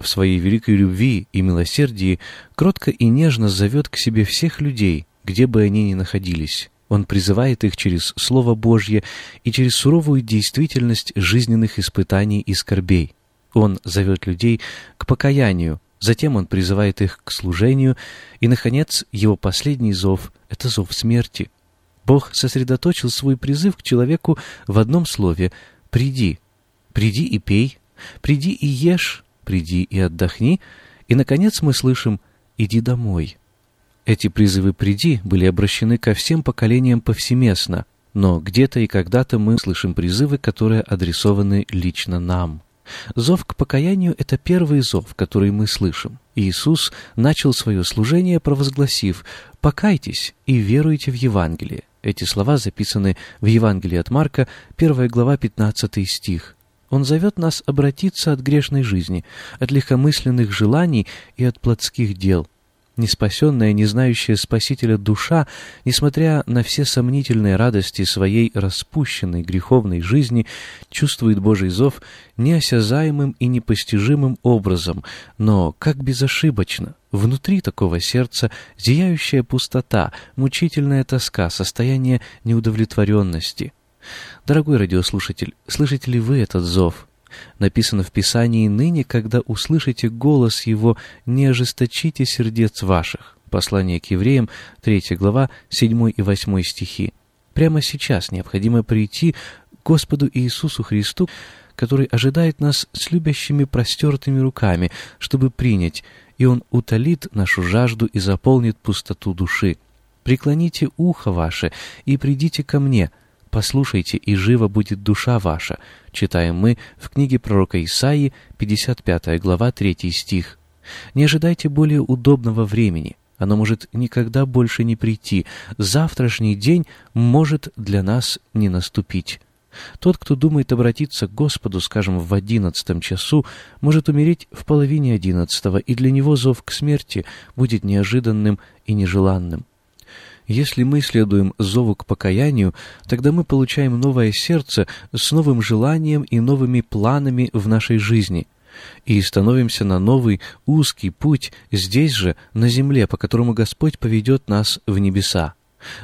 В своей великой любви и милосердии кротко и нежно зовет к себе всех людей, где бы они ни находились. Он призывает их через Слово Божье и через суровую действительность жизненных испытаний и скорбей. Он зовет людей к покаянию, затем он призывает их к служению, и, наконец, его последний зов — это зов смерти. Бог сосредоточил свой призыв к человеку в одном слове «приди». «Приди и пей», «приди и ешь», приди и отдохни, и, наконец, мы слышим «иди домой». Эти призывы «приди» были обращены ко всем поколениям повсеместно, но где-то и когда-то мы слышим призывы, которые адресованы лично нам. Зов к покаянию — это первый зов, который мы слышим. Иисус начал свое служение, провозгласив «покайтесь и веруйте в Евангелие». Эти слова записаны в Евангелии от Марка, 1 глава, 15 стих. Он зовет нас обратиться от грешной жизни, от легкомысленных желаний и от плотских дел. Неспасенная, не знающая Спасителя душа, несмотря на все сомнительные радости своей распущенной греховной жизни, чувствует Божий зов неосязаемым и непостижимым образом, но как безошибочно. Внутри такого сердца зияющая пустота, мучительная тоска, состояние неудовлетворенности — Дорогой радиослушатель, слышите ли вы этот зов? Написано в Писании «Ныне, когда услышите голос Его, не ожесточите сердец ваших». Послание к евреям, 3 глава, 7 и 8 стихи. Прямо сейчас необходимо прийти к Господу Иисусу Христу, который ожидает нас с любящими простертыми руками, чтобы принять, и Он утолит нашу жажду и заполнит пустоту души. «Преклоните ухо ваше и придите ко мне», «Послушайте, и жива будет душа ваша», читаем мы в книге пророка Исаии, 55 глава, 3 стих. Не ожидайте более удобного времени. Оно может никогда больше не прийти. Завтрашний день может для нас не наступить. Тот, кто думает обратиться к Господу, скажем, в одиннадцатом часу, может умереть в половине одиннадцатого, и для него зов к смерти будет неожиданным и нежеланным. Если мы следуем зову к покаянию, тогда мы получаем новое сердце с новым желанием и новыми планами в нашей жизни и становимся на новый узкий путь здесь же, на земле, по которому Господь поведет нас в небеса.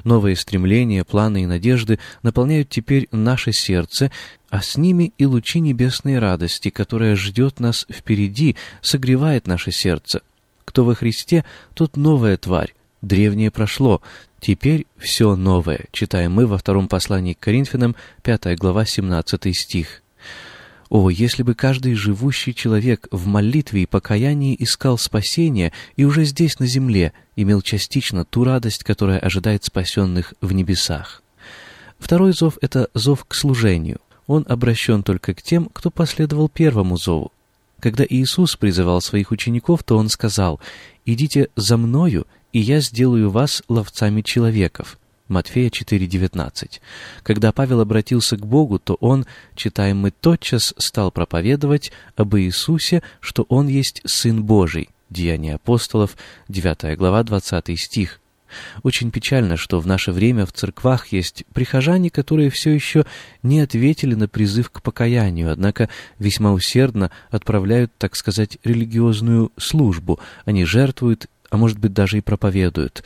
Новые стремления, планы и надежды наполняют теперь наше сердце, а с ними и лучи небесной радости, которая ждет нас впереди, согревает наше сердце. Кто во Христе, тот новая тварь. Древнее прошло, Теперь все новое, читаем мы во втором послании к Коринфянам, 5 глава, 17 стих. О, если бы каждый живущий человек в молитве и покаянии искал спасения и уже здесь на земле имел частично ту радость, которая ожидает спасенных в небесах. Второй зов — это зов к служению. Он обращен только к тем, кто последовал первому зову. Когда Иисус призывал своих учеников, то Он сказал «Идите за Мною, и я сделаю вас ловцами человеков». Матфея 4.19. Когда Павел обратился к Богу, то он, читаем мы, тотчас стал проповедовать об Иисусе, что Он есть Сын Божий. Деяния апостолов, 9 глава, 20 стих. Очень печально, что в наше время в церквах есть прихожане, которые все еще не ответили на призыв к покаянию, однако весьма усердно отправляют, так сказать, религиозную службу. Они жертвуют, а может быть даже и проповедуют.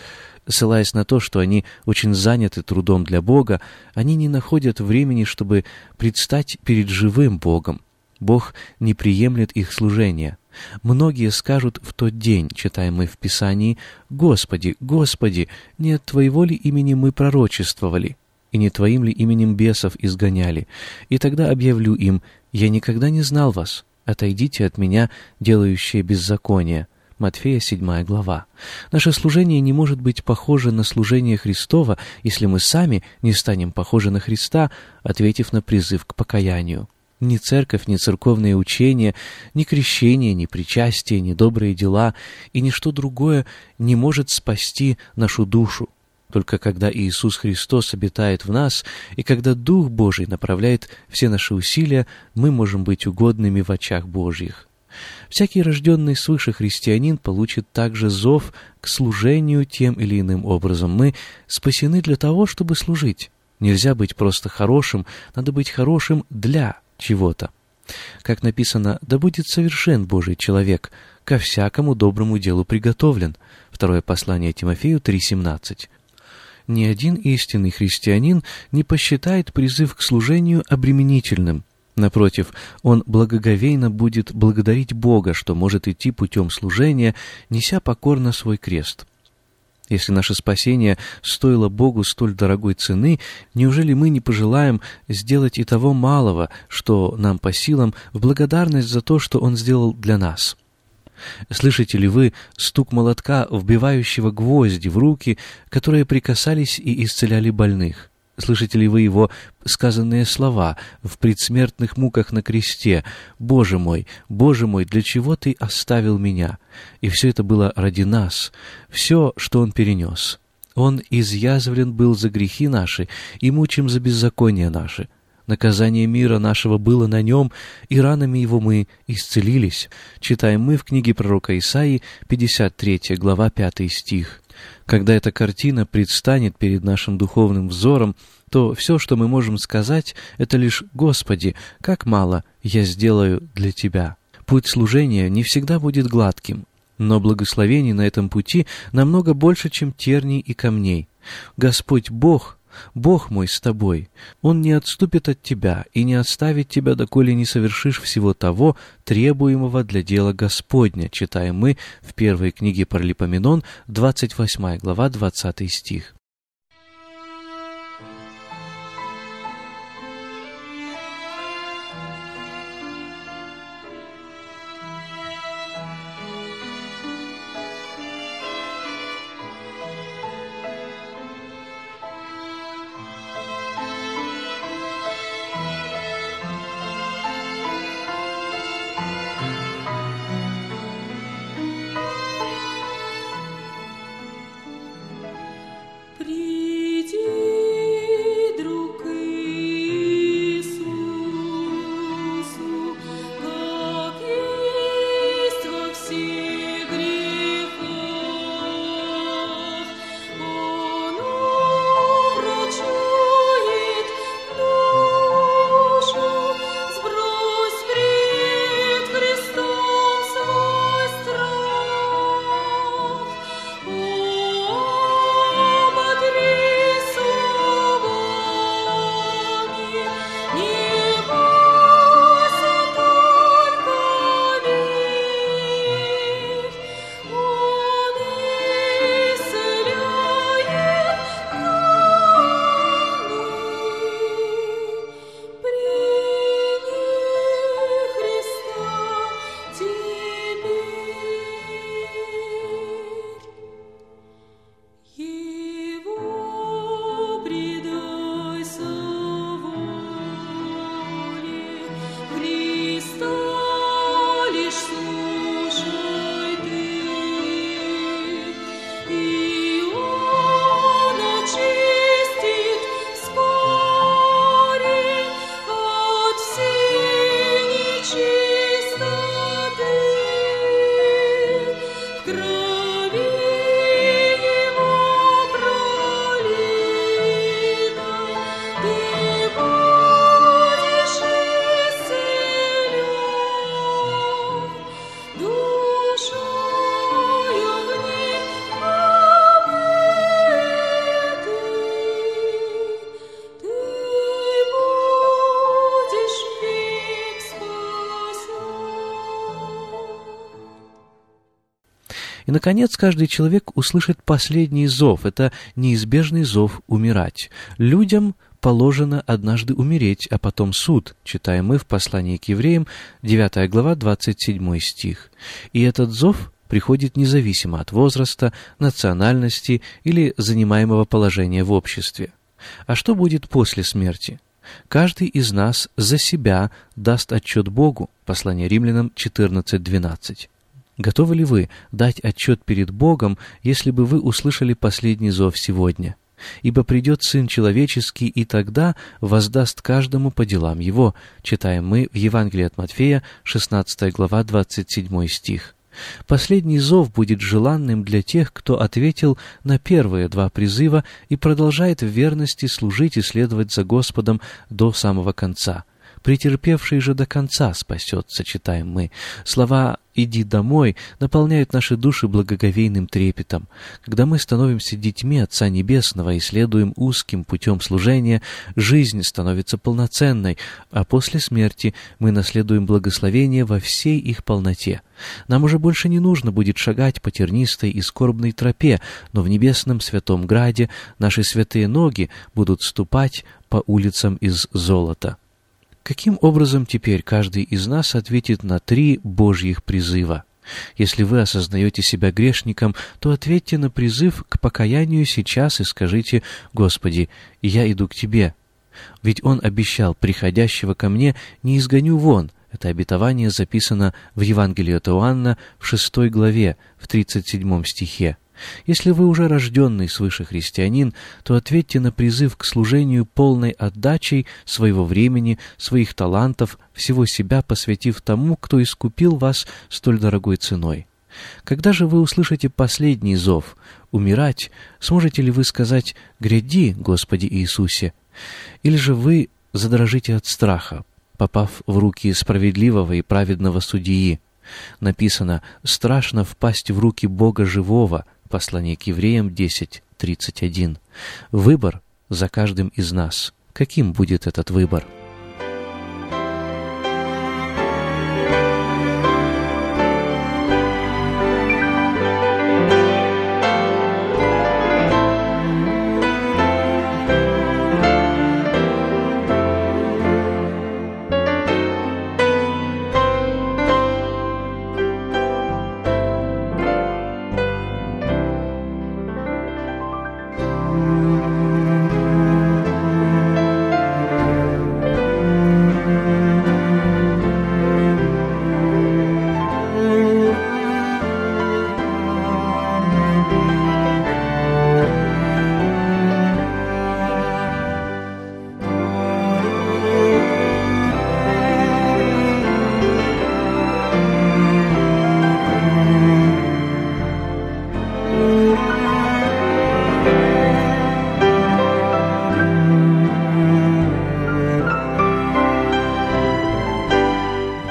Ссылаясь на то, что они очень заняты трудом для Бога, они не находят времени, чтобы предстать перед живым Богом. Бог не приемлет их служения. Многие скажут в тот день, читаем мы в Писании, «Господи, Господи, не от Твоего ли имени мы пророчествовали, и не Твоим ли именем бесов изгоняли? И тогда объявлю им, я никогда не знал вас, отойдите от меня, делающие беззаконие». Матфея 7 глава. Наше служение не может быть похоже на служение Христова, если мы сами не станем похожи на Христа, ответив на призыв к покаянию. Ни церковь, ни церковные учения, ни крещение, ни причастие, ни добрые дела и ничто другое не может спасти нашу душу. Только когда Иисус Христос обитает в нас, и когда Дух Божий направляет все наши усилия, мы можем быть угодными в очах Божьих. Всякий рожденный свыше христианин получит также зов к служению тем или иным образом. Мы спасены для того, чтобы служить. Нельзя быть просто хорошим, надо быть хорошим для чего-то. Как написано, да будет совершен Божий человек, ко всякому доброму делу приготовлен. Второе послание Тимофею 3.17. Ни один истинный христианин не посчитает призыв к служению обременительным. Напротив, он благоговейно будет благодарить Бога, что может идти путем служения, неся покорно свой крест. Если наше спасение стоило Богу столь дорогой цены, неужели мы не пожелаем сделать и того малого, что нам по силам, в благодарность за то, что Он сделал для нас? Слышите ли вы стук молотка, вбивающего гвозди в руки, которые прикасались и исцеляли больных? Слышите ли вы его сказанные слова в предсмертных муках на кресте «Боже мой, Боже мой, для чего Ты оставил меня?» И все это было ради нас, все, что Он перенес. Он изъязвлен был за грехи наши и мучим за беззаконие наши. Наказание мира нашего было на нем, и ранами его мы исцелились. Читаем мы в книге пророка Исаии, 53 глава, 5 стих. Когда эта картина предстанет перед нашим духовным взором, то все, что мы можем сказать, это лишь «Господи, как мало я сделаю для Тебя». Путь служения не всегда будет гладким, но благословений на этом пути намного больше, чем терний и камней. Господь Бог Бог мой с тобой, Он не отступит от тебя и не оставит тебя, доколе не совершишь всего того, требуемого для дела Господня, читаем мы в первой книге Паралипоменон, 28 глава, 20 стих. И, наконец, каждый человек услышит последний зов. Это неизбежный зов умирать. Людям положено однажды умереть, а потом суд, читаем мы в послании к евреям, 9 глава, 27 стих. И этот зов приходит независимо от возраста, национальности или занимаемого положения в обществе. А что будет после смерти? Каждый из нас за себя даст отчет Богу. Послание римлянам 14.12. Готовы ли вы дать отчет перед Богом, если бы вы услышали последний зов сегодня? Ибо придет Сын Человеческий, и тогда воздаст каждому по делам Его, читаем мы в Евангелии от Матфея, 16 глава, 27 стих. Последний зов будет желанным для тех, кто ответил на первые два призыва и продолжает в верности служить и следовать за Господом до самого конца. Претерпевший же до конца спасется, читаем мы. Слова «иди домой» наполняют наши души благоговейным трепетом. Когда мы становимся детьми Отца Небесного и следуем узким путем служения, жизнь становится полноценной, а после смерти мы наследуем благословение во всей их полноте. Нам уже больше не нужно будет шагать по тернистой и скорбной тропе, но в небесном святом граде наши святые ноги будут ступать по улицам из золота. Каким образом теперь каждый из нас ответит на три Божьих призыва? Если вы осознаете себя грешником, то ответьте на призыв к покаянию сейчас и скажите «Господи, я иду к Тебе». Ведь Он обещал «приходящего ко мне не изгоню вон». Это обетование записано в Евангелии от Иоанна в 6 главе, в 37 стихе. Если вы уже рожденный свыше христианин, то ответьте на призыв к служению полной отдачей своего времени, своих талантов, всего себя посвятив тому, кто искупил вас столь дорогой ценой. Когда же вы услышите последний зов — умирать, сможете ли вы сказать «Гряди, Господи Иисусе»? Или же вы задрожите от страха, попав в руки справедливого и праведного судьи? Написано «Страшно впасть в руки Бога живого», Послание к евреям 10.31. Выбор за каждым из нас. Каким будет этот выбор?